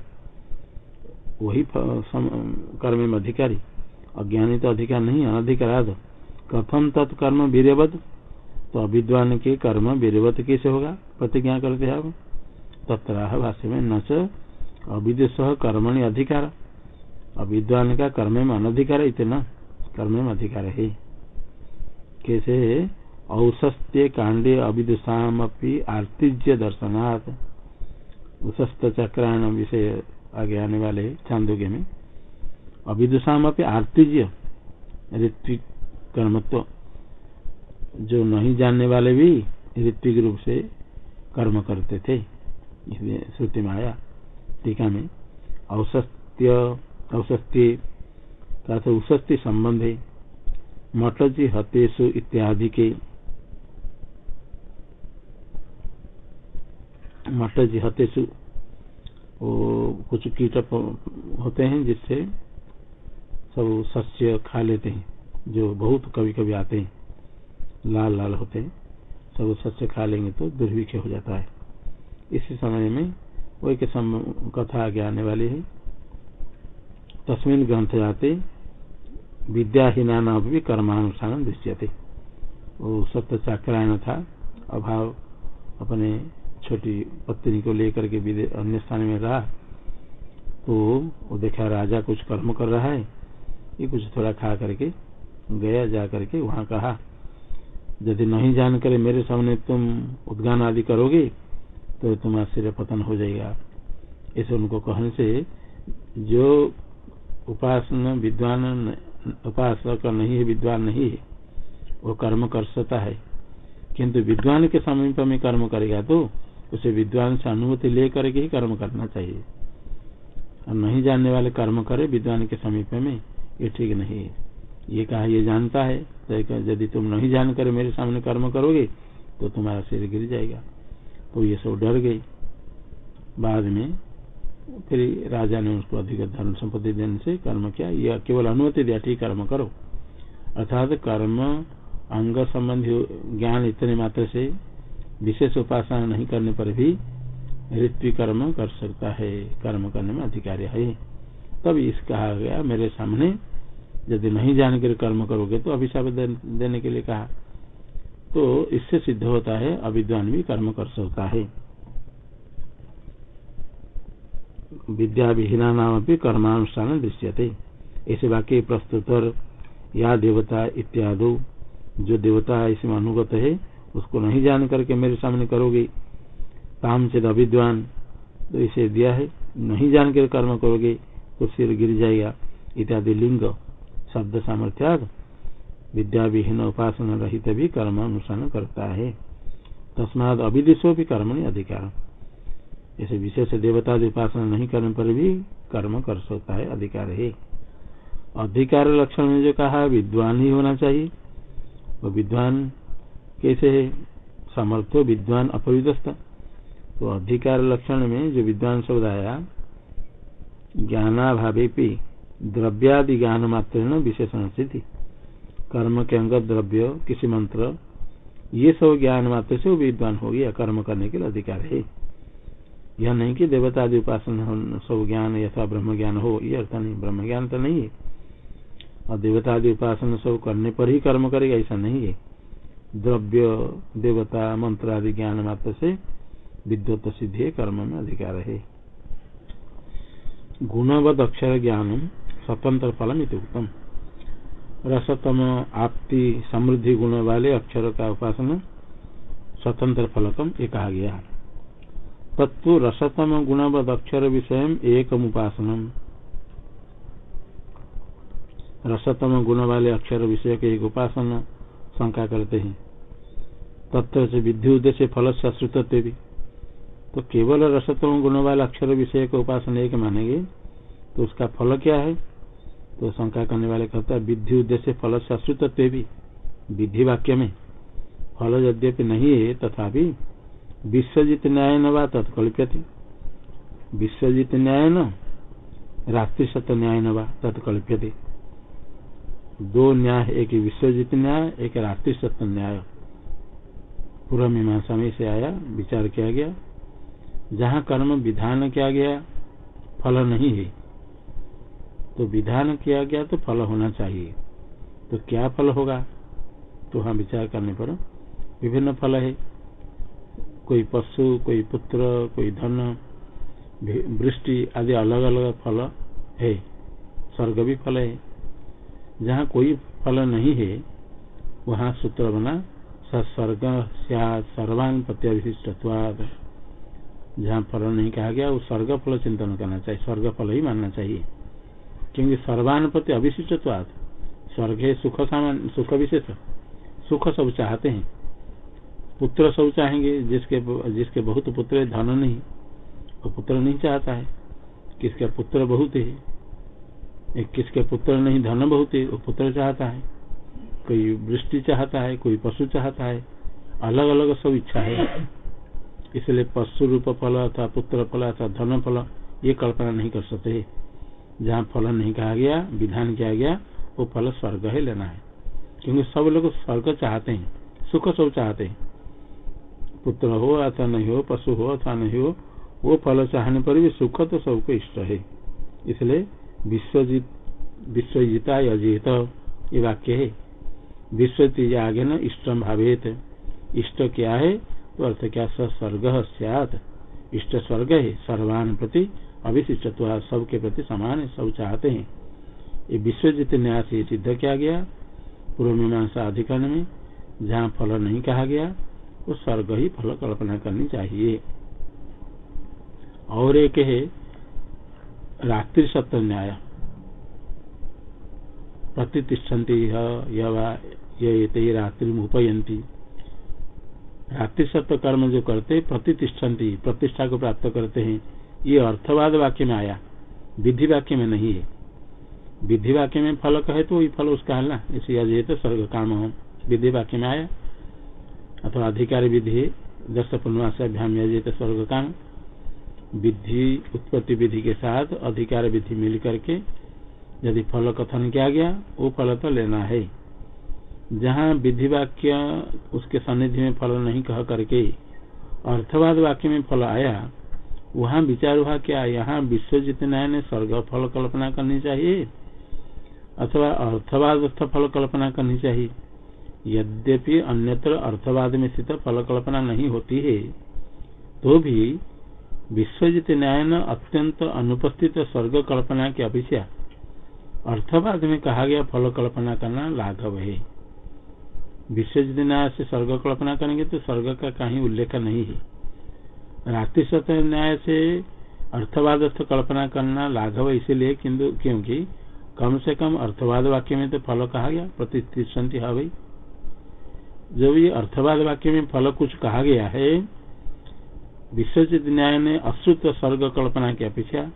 वही कर्म में अधिकारी। अज्ञानी तो अधिकार नहीं अनधिकाराध कथम तत्कर्म वीरवत तो अविद्वान के कर्म वीरवत कैसे होगा? प्रतिज्ञा करते हैं आप। तत्राह भाष्य में न अविदुष कर्मणि अधिकार। अविद्वान का कर्म में अनधिकार इतना, कर्म में अधिकार है। कैसे औसस्त्य कांडे अविदुषाम आर्तिज्य दर्शनाथ उशस्त चक्रायण विषय आगे आने वाले चांदोग्य में। अविदुषाम आर्तिज्य, ऋत्विक कर्मत्व। जो नहीं जानने वाले भी ऋत्विक रूप से कर्म करते थे, इसलिए श्रुति में आया टीका में औसत्य औसत्य का उसस्ती संबंध है मटजी हतेशु इत्यादि के मटजी हतेशु वो कुछ कीट होते हैं जिससे सब सस्य खा लेते हैं, जो बहुत कभी कभी आते हैं, लाल लाल होते हैं, सब सस्य खा लेंगे तो दुर्भिक्ष हो जाता है। इसी समय में वही के सम कथा आगे आने वाली है। तस्मिन ग्रंथ जाते विद्याहीना भी कर्मानुष्ठान दृश्य थे वो सत्य चाक्रायण था, अभाव अपने छोटी पत्नी को लेकर के अन्य स्थान में रहा तो वो देखा राजा कुछ कर्म कर रहा है ये कुछ थोड़ा खा करके गया जा करके वहाँ कहा, यदि नहीं जान कर मेरे सामने तुम उद्गान आदि करोगे तो तुम्हारा सिर पतन हो जाएगा। ऐसे उनको कहने से जो उपासना विद्वान उपासक नहीं है, विद्वान नहीं है, वो कर्म कर सकता है। किंतु विद्वान के समीप में कर्म करेगा तो उसे विद्वान से अनुमति लेकर ही कर्म करना चाहिए। और नहीं जानने वाले कर्म करे विद्वान के समीप में ये ठीक नहीं ये कहा, ये जानता है। तो यदि तुम नहीं जानकर मेरे सामने कर्म करोगे तो तुम्हारा सिर गिर जाएगा। तो ये सब डर गई बाद में फिर राजा ने उसको अधिक धर्म संपत्ति देने से कर्म किया। यह केवल अनुमति दिया, ठीक, कर्म करो। अर्थात कर्म, अंग संबंधी ज्ञान इतने मात्र से विशेष उपासना नहीं करने पर भी ऋत्वि कर्म कर सकता है। कर्म करने में अधिकारी है। तब इस कहा गया, मेरे सामने यदि नहीं जानकर कर्म करोगे तो अभिशाप देने के लिए कहा। तो इससे सिद्ध होता है, अविद्वान भी कर्म कर सकता है। विद्या विहीना नाम भी कर्मानुष्ठान दृश्य थे ऐसे वाक्य प्रस्तुत और या देवता इत्यादि, जो देवता इसमें अनुगत है, उसको नहीं जान करके मेरे सामने करोगे। ताम चेद अविद्वान तो इसे दिया है, नहीं जान कर कर्म करोगे। तो सिर गिर जाएगा इत्यादि लिंग शब्द सामर्थ्याद विद्या विहीन उपासना रहित भी कर्म अनुष्ठान करता है तस्माद अविदिशो भी कर्म अधिकार ऐसे विशेष देवता उपासना नहीं करने पर भी कर्म कर सकता है अधिकार है अधिकार लक्षण में जो कहा विद्वान ही होना चाहिए वो विद्वान कैसे है समर्थो विद्वान अपविदस्त तो अधिकार लक्षण में जो विद्वान शब्द आया ज्ञानाभावे द्रव्यादि ज्ञान मात्र विशेषण स्थिति कर्म के अंग द्रव्य, किसी मंत्र, ये सब ज्ञान मात्र से विद्वान हो गया, कर्म करने के लिए अधिकार है। यह नहीं कि देवता आदि उपासना सब ज्ञान यथा ब्रह्म ज्ञान हो, ये अर्थ नहीं ब्रह्म ज्ञान तो नहीं है। और देवता आदि उपासना सब करने पर ही कर्म करेगा, ऐसा नहीं है। द्रव्य, देवता मंत्र आदि ज्ञान मात्र से विद्वत सिद्धि कर्म में अधिकार है। गुणवद अक्षर ज्ञान स्वतंत्र फलम उत्तम रसतम, आपति, समृद्धि गुण वाले अक्षर का उपासना स्वतंत्र फलकम ये कहा गया तत्व रसतम, गुणवद अक्षर विषय एक उपासनम रसतम गुण वाले अक्षर विषय के एक उपासना, शंका करते हैं। तत्व से विधि उद्देश्य फल से अश्रुतत्व भी। तो केवल रसतम गुण वाले अक्षर विषय को उपासना एक मानेंगे तो उसका फल क्या है? तो शंका करने वाले कहता है, विधि उद्देश्य फल अश्रुतत्व भी, विधि वाक्य में। फल यद्यपि नहीं है, तथापि विश्वजित न्याय न वा तत्कल्प्य थे विश्वजित न्याय न रात्रि सत्य न्याय न वा तत्कल्प्य थे दो न्याय, एक विश्वजित न्याय, एक रात्रि सत्य न्याय। पूर्व मीमांसा में से आया, विचार किया गया। जहाँ कर्म विधान किया गया, फल नहीं है। तो विधान किया गया तो फल होना चाहिए। तो क्या फल होगा? तो हाँ विचार करने पर विभिन्न फल है। कोई पशु, कोई पुत्र, कोई धन वृष्टि आदि अलग अलग फल है। स्वर्ग भी फल है। जहाँ कोई फल नहीं है, वहाँ सूत्र बना सर्ग सर्वांग प्रत्याविशिष्ट जहाँ फल नहीं कहा गया, वो स्वर्ग फल चिंतन करना चाहिए स्वर्ग फल ही मानना चाहिए। क्योंकि सर्वान प्रति अविशिष्ट स्वर्ग है सुख सामान, सुख विशेष, सुख सब चाहते हैं। पुत्र सब चाहेंगे, जिसके जिसके बहुत पुत्र धन नहीं, वो पुत्र नहीं चाहता है। किसका पुत्र बहुत है किसके पुत्र नहीं, धन बहुत है, वो पुत्र चाहता है। कोई वृष्टि चाहता है, कोई पशु चाहता है अलग अलग सब इच्छा है। इसलिए पशु रूप फल अथवा पुत्र फल अथवा धन फल, ये कल्पना नहीं कर सकते। जहाँ फल नहीं कहा गया, विधान किया गया, वो फल स्वर्ग ही लेना है। क्योंकि सब लोग स्वर्ग चाहते हैं, सुख सब चाहते हैं। पुत्र हो अथवा नहीं हो, पशु हो अथवा नहीं हो, वो फल चाहने पर भी सुख तो सबको इष्ट है। इसलिए विश्वजीत, विश्वजीता अजीत ये वाक्य है। विश्वती आगे न इष्टम भावेत। इष्ट क्या है? तो अर्थ क्या स्वर्ग सियात? इष्ट स्वर्ग है सर्वान प्रति अविशिष्ट सबके प्रति समान है, सब चाहते हैं। ये विश्वजित न्याय से सिद्ध किया गया। पूर्व मीमांसा अधिकरण में जहाँ फल नहीं कहा गया वो स्वर्ग ही फल कल्पना करनी चाहिए। और एक है रात्रि सत्य न्याय। प्रतिष्ठन्ति ये रात्रि उपयंती रात्रि सत्य कर्म जो करते, प्रतिष्ठन्ति प्रतिष्ठा को प्राप्त करते हैं, ये अर्थवाद वाक्य में आया। विधि वाक्य में नहीं है। विधि वाक्य में फल कहे तो वही फल उसका है ना? इसी अजय तो स्वर्ग काम हो। विधि वाक्य में आया। अथवा अधिकारी विधि दस पुनवासाभ्याम अजय स्वर्ग काम। विधि, उत्पत्ति विधि के साथ अधिकार विधि मिल करके यदि फल कथन किया गया, वो फल तो लेना है। जहाँ विधि वाक्य उसके सन्निधि में फल नहीं कह करके अर्थवाद वाक्य में फल आया, वहाँ विचार हुआ क्या यहाँ विश्वजित न्याय ने स्वर्ग फल कल्पना करनी चाहिए अथवा अर्थवाद फल कल्पना करनी चाहिए। यद्यपि अन्यत्र अर्थवाद में स्थित फल कल्पना नहीं होती है तो भी विश्वजित न्याय न अत्यंत अनुपस्थित स्वर्ग कल्पना की अपेक्षा अर्थवाद में कहा गया फल कल्पना करना लाघव है। न्याय से स्वर्ग कल्पना करेंगे तो स्वर्ग का कहीं उल्लेख नहीं है। रात्रि सत्य न्याय से अर्थवाद कल्पना करना लाघव इसीलिए किंतु क्योंकि कम से कम अर्थवाद वाक्य में तो फल कहा गया प्रतिष्ठन्ति हा भाई। जब ये अर्थवाद वाक्य में फल कुछ कहा गया है विश्वजित न्याय ने अश्रुत स्वर्ग कल्पना की अपेक्षा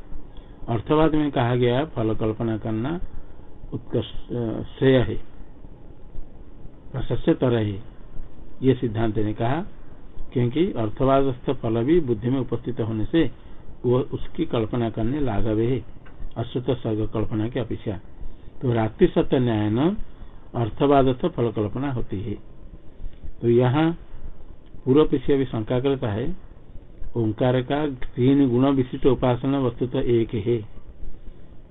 अर्थवाद में कहा गया फल कल्पना करना उत्कृष्ट श्रेय है। प्रशस्त तरह है ये सिद्धांत ने कहा, क्योंकि अर्थवादस्थ फल भी बुद्धि में उपस्थित होने से वो उसकी कल्पना करने लाघव है। अश्रुत सर्ग कल्पना की अपेक्षा। तो रात्रि सत्य न्याय न अर्थवादस्थ फल कल्पना होती है। तो यहाँ पूर्व पीछे अभी शंका करता है, ओंकार का तीन गुण विशिष्ट उपासना वस्तु तो एक है।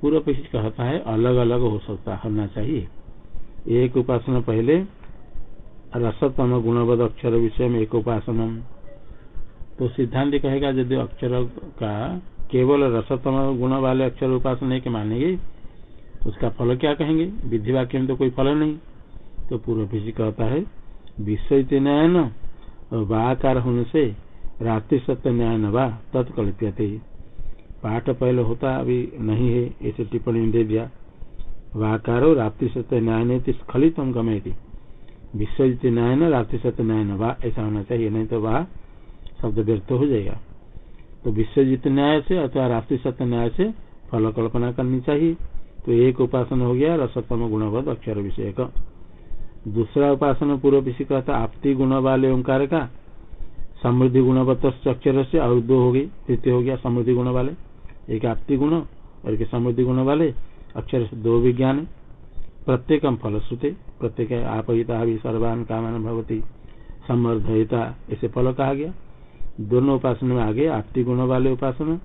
पूर्व पीछे कहता है अलग अलग हो सकता, होना चाहिए। एक उपासना पहले रसतम गुणवद अक्षर विषय में एक उपासना तो सिद्धांत कहेगा, यदि अक्षर का केवल रसतम गुण वाले अक्षर उपासना के मानेंगे उसका फल क्या कहेंगे? विधि वाक्य में तो कोई फल नहीं। तो पूर्व पीछे कहता है विषय न्याय न वाकार होने से रात्रि सत्य न्याय न वा, तत्कल्प्यते। पाठ पहले होता, अभी नहीं है, ऐसे टिप्पणी दे दिया। वाकारो रात्रि सत्य न्याय नहीं स्खलित हम गमे थी विश्वजित न्याय न रात्रि सत्य न्याय न वाह ऐसा होना चाहिए नहीं तो वह शब्द व्यर्थ हो जाएगा तो विश्वजित न्याय से अथवा रात्रि सत्य न्याय से फल कल्पना करनी चाहिए तो एक उपासन हो गया रसतम गुणवद अक्षर विषय का दूसरा उपासन पूर्व विषय कहता आपती गुण वाले ओंकार का समृद्धि गुणवत्त अक्षर से और दो हो गई तृतीय हो गया समृद्धि गुण वाले एक आपती गुण और एक समृद्धि गुण वाले अक्षर से दो विज्ञान प्रत्येकम फलश्रुते, प्रत्येक आपहिता भी सर्वान कामान भवती। समर्धयता ऐसे फल कहा गया दोनों उपासना में आगे आपती गुण वाले उपासना।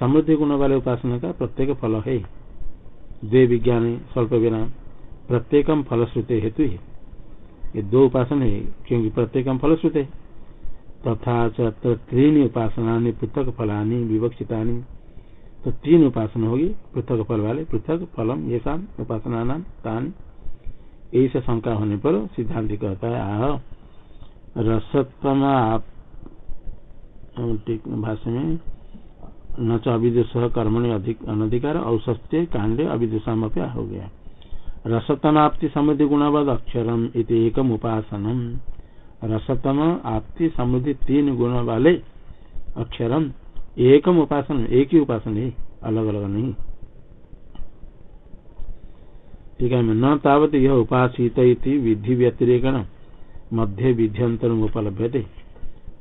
समृद्धि गुण वाले उपासना का प्रत्येक फल है। द्वे विज्ञान स्वल्प विराम प्रत्येकम फलश्रुते हेतु है। ये दो उपासना है, क्योंकि प्रत्येकम फलश्रुते। तथा त्रीन उपासना पृथक फलानी विवक्षिता तो तीन उपासना होगी, पृथक फल वाले, पृथक, फलम ये शाम उपासना नाम तान। ऐसे शंका होने पर सिद्धांत कहता है, आह रसतमा भाष्य में, न च अविदुष कर्मणि अनधिकार औसत्य कांडे अविदुषाम हो गया। रसतम आपति समृद्धि गुणवद अक्षरम इति एकम उपासनम। रसतम आपति समृद्धि तीन गुण वाले अक्षरम। एकम उपासन, एक ही उपासन है अलग अलग नहीं। ठीक है, न तावत यह उपासित विधि व्यतिरेकण, मध्य विध्यंतर उपलब्ध थे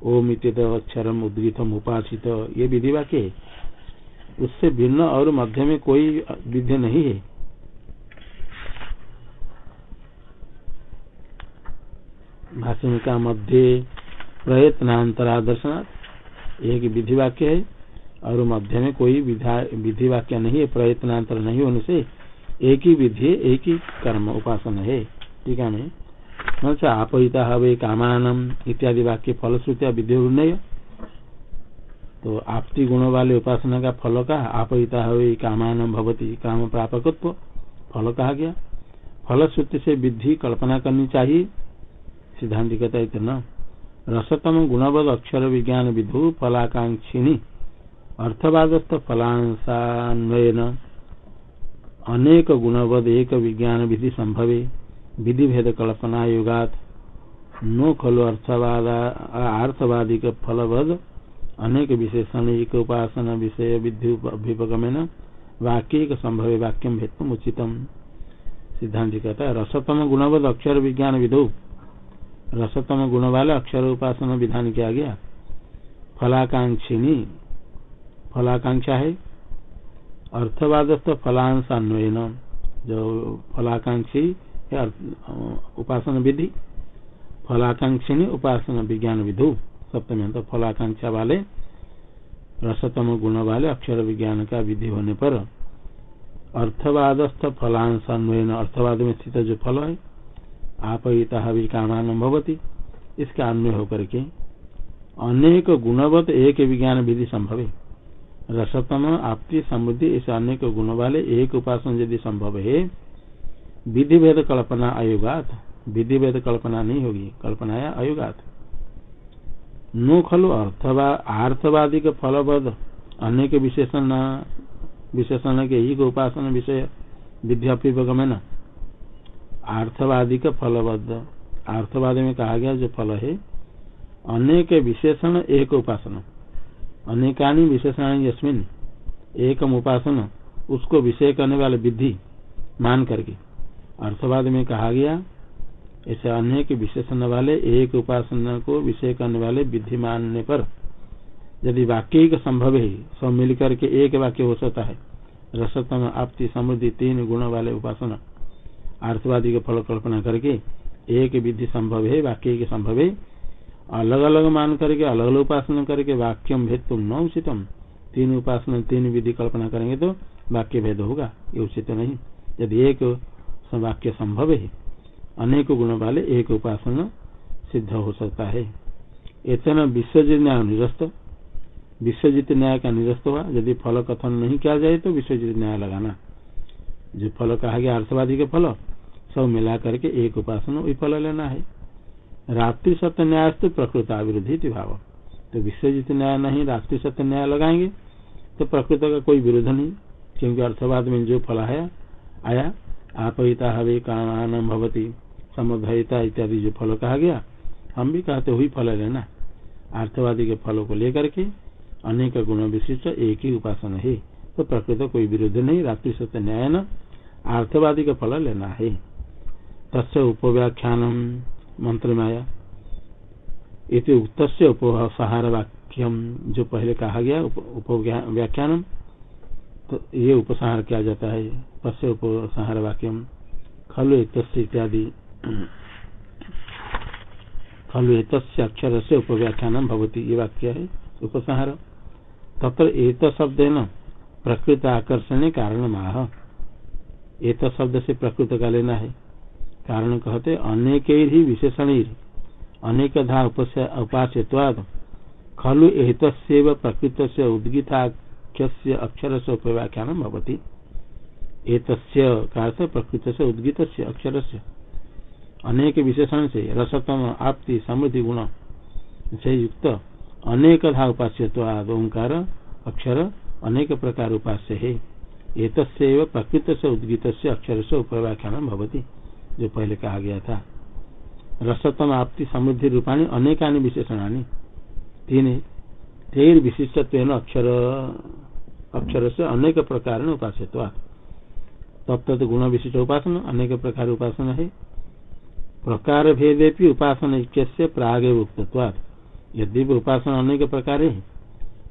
ओम अक्षरम उद्गीतम उपासित, ये विधि वाक्य है। उससे भिन्न और मध्य में कोई विधि नहीं है। भाषण का मध्य प्रयत्नांतरा दर्शनाथ एक विधि वाक्य है, और मध्य में कोई विधि वाक्य नहीं है, प्रयत्नांतर नहीं होने से एक ही विधि है, एक ही कर्म, उपासना है। ठीक है मैं अच्छा आपहिता हवे कामान इत्यादि वाक्य फलश्रुतिया विधि निर्णय तो आपती गुण वाले उपासना का फल का आपहिता कामान भवती काम प्रापकत्व फल कहा गया? फलश्रुति से विधि कल्पना करनी चाहिए। सिद्धांत कहता है इतना। रसतम गुणवद अक्षर विज्ञान विधु फलाकांक्षिणी अर्थवादस्थ फलांसान्वयन अनेक गुणवद एक विज्ञान विधि संभवे। विधि भेद कल्पना युगात नो खलु अर्थवादी फलवद। अनेक विशेषण एक उपासना विषय विधि अभ्युपगमेन वाक्य संभव वाक्यम भेद उचितम सिद्धांत कहता है रसतम गुणवद अक्षर विज्ञान विधु रसतम गुण वाले अक्षर उपासना विधान किया गया। फलाकांक्षिणी। फलाकांक्षा है। अर्थवादस्थ फलांशान्वयन जो फलाकांक्षी उपासना विधि। फलाकांक्षिणी उपासना विज्ञान विधु। सप्तमी तो फलाकांक्षा वाले। रसतम गुण वाले अक्षर विज्ञान का विधि होने पर अर्थवादस्थ फलांशान्वयन। अर्थवाद में स्थित जो फल है आप कामान भवती। इसका अन्वय होकर के अनेक गुणवत एक विज्ञान विधि संभव। है रसतम आपती समुद्धि इस अनेक गुण वाले एक उपासन यदि संभव है विधि भेद कल्पना अयुगात। विधि भेद कल्पना नहीं होगी कल्पना है अयुगात। नो खलु अर्थवा आर्थवादी के फलबद अनेक विशेषण विशेषण के एक उपासन विषय विद्यापीगम है न आर्थवादी का फलबद्ध। आर्थवादी में कहा गया, जो फल है, अनेक विशेषण एक उपासना। अनेकानी विशेषण यस्मिन, एकम उपासना, उसको विषय करने वाले विधि मान करके। अर्थवाद में कहा गया, ऐसे अनेक विशेषण वाले, एक उपासना को विषय करने वाले विधि मानने पर यदि वाक्य का संभव है, सब मिलकर के एक वाक्य हो सकता है। रसतम, आपती, समृद्धि, तीन गुण वाले उपासना। अर्थवादी के फल कल्पना करके एक विधि संभव है, वाक्य के संभव है। अलग अलग मान करके अलग अलग उपासना करके वाक्यम भेद तुम न उचितम। तीन उपासना, तीन विधि कल्पना करेंगे तो वाक्य भेद होगा, ये उचित नहीं। यदि एक वाक्य संभव है, अनेक गुण वाले एक उपासना सिद्ध हो सकता है। इतना विश्वजित न्याय निरस्त। विश्वजित न्याय का निरस्त हुआ, यदि फल कथन नहीं किया जाए तो विश्वजित न्याय लगाना। जो फल कहा गया अर्थवादी के फल सब मिला करके एक उपासना वही फल लेना है। रात्रि सत्य न्याय तो प्रकृत अविरोधी भाव। तो विश्वजित न्याय नहीं, रात्रि सत्य न्याय लगाएँगे तो प्रकृत का कोई विरोध नहीं। क्योंकि अर्थवाद में जो फल है आया, आपहिता हवे, कामान भवती, समुदयता इत्यादि जो फल कहा गया, हम भी कहते हुई फल लेना। अर्थवादी के फलों को लेकर के अनेक गुण विशिष्ट एक ही उपासना है। तो प्रकृत कोई विरोध नहीं, रात्रि सत्य न्याय न, अर्थवादी का फल लेना है। तस् उपव्याख्यान मंत्र में आया इति उक्त उपसहार वाक्यम जो पहले कहा गया उपव्याख्यान तो ये उपसंहार किया जाता है, तस्य उपसंहार वाक्यम खलु इत्यादि। खलु एक अक्षर से उपव्याख्यान भवती, ये वाक्य है उपसंहार तत्र एक शब्द है न प्रकृत आकर्षण कारण माह एक शब्द से प्रकृत का लेना है। कारण कहते अनेक ही विशेषण अनेक धा उपास्यवाद खलु एत प्रकृत से उद्गीताख्य अक्षर से उपव्याख्यान भवती। एक प्रकृत से उद्गीत अक्षर से अनेक विशेषण से रसतम, आपति, समृद्धि, गुण से युक्त अनेक धा उपास्य तो ओंकार, अक्षर अनेक प्रकार उपास्य है। एक प्रकृत से उद्गित अक्षर से उपव्याख्यान भवती। जो पहले कहा गया था। रसतम आपति समृद्धि रूपाणी अनेकानि विशेषणानि। तीन तेर विशिष्ट अक्षर अक्षर से अनेक प्रकार उपास्य तत्त गुण विशिष्ट उपासना, अनेक प्रकार उपासना है। प्रकार भेदे भी उपासना ऐक्य प्राग उक्तवाद यदि उपासना अनेक प्रकार है।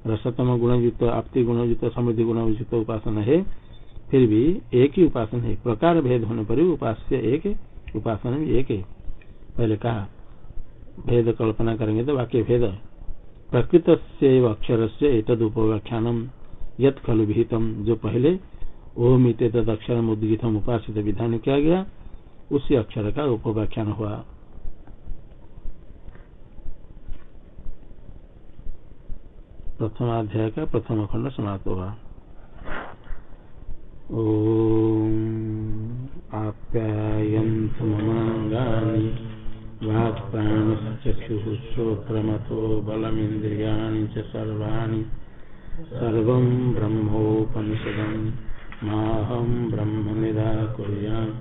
रसतम गुणयुक्त, आपति गुणयुक्त, समृद्धि गुणयुक्त उपासना है। फिर भी एक ही उपासना है। प्रकार भेद होने पर भी उपास्य एक उपासना भी एक है। पहले कहा, भेद कल्पना करेंगे तो वाक्य भेद प्रकृत से अक्षर से एतद उपव्याख्यानम यद खलु विहितम। जो पहले ओम इत अक्षर उद्गीतम उपासित विधान किया गया, उसी अक्षर का उपव्याख्यान हुआ। प्रथमाध्याय का प्रथम खंड समाप्त हुआ। आप्यायन्तु ममाङ्गानि वाक्प्राणश्चक्षुः श्रोत्रमथो बलमिन्द्रियाणि च सर्वाणि सर्वं ब्रह्मोपनिषदम् माहं ब्रह्म निराकुर्याम्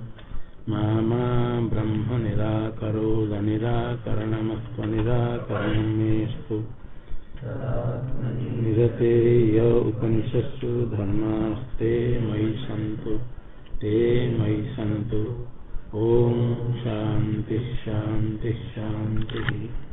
मा ब्रह्म निराकरोदनिराकरणमस्त्वनिराकरणं मेस्तु निरते य उपनिषत्सु धर्मास्ते मयि सन्तु ते मयि सन्तु। ॐ शान्तिः शान्तिः शान्तिः।